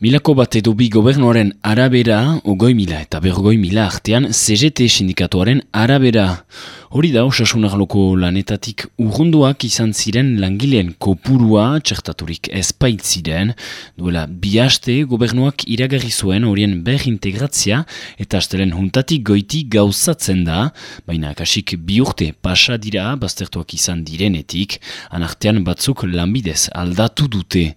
Milako bat edo bi gobernuaren arabera, ogoi mila eta bergoi mila artean, CGT sindikatuaren arabera. Hori da, osasunarloko lanetatik urrunduak izan ziren langileen kopurua, txertaturik ezpait ziren, duela bi haste gobernuak iragarri zuen horien ber integratzia eta astelen juntatik goiti gauzatzen da, baina kasik bi urte pasa dira baztertuak izan direnetik, anartean batzuk lanbidez aldatu dute.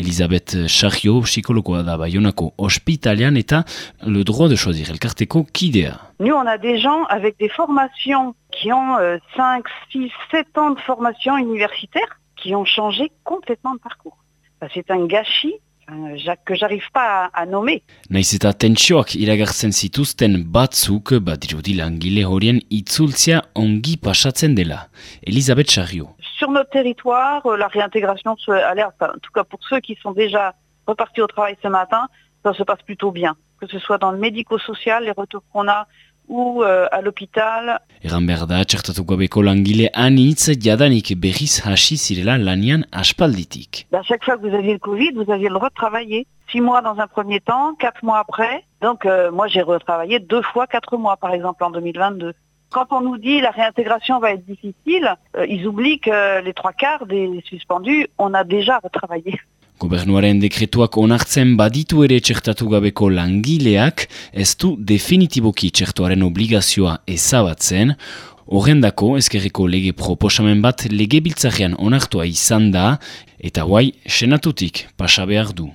Elizabeth Charrio, psikologo da Bayonako hospitalian eta le droit de choisir elkarteko kidea. Nous, on a des gens avec des formations qui ont euh, 5, 6, 7 ans de formation universitaire qui ont changé complètement de parcours. Bah, C'est un gâchis euh, que j'arrive pas à, à nommer. Naiz eta tentsioak iragartzen zituzten batzuk badirudi langile horien itzultzia ongi pasatzen dela. Elizabeth Charrio. Sur notre territoire, euh, la réintégration a l'air, en tout cas pour ceux qui sont déjà repartis au travail ce matin, ça se passe plutôt bien. Que ce soit dans le médico-social, les retours qu'on a, ou euh, à l'hôpital, Egan behar da, txertatu gabeko langile anitz jadanik berriz hasi zirela lanian aspalditik. Ben, chaque fois que vous aviez le Covid, vous aviez le droit de travailler. Six mois dans un premier temps, quatre mois après. Donc euh, moi j'ai retravaillé deux fois quatre mois par exemple en 2022. Quand on nous dit la réintégration va être difficile, euh, ils oublient que les trois quarts des suspendus, on a déjà retravaillé. Gobernuaren dekretuak onartzen baditu ere txertatu gabeko langileak, ez du definitiboki txertuaren obligazioa ezabatzen, horrendako ezkerreko lege proposamen bat lege biltzarean onartua izan da, eta guai senatutik pasa behar du.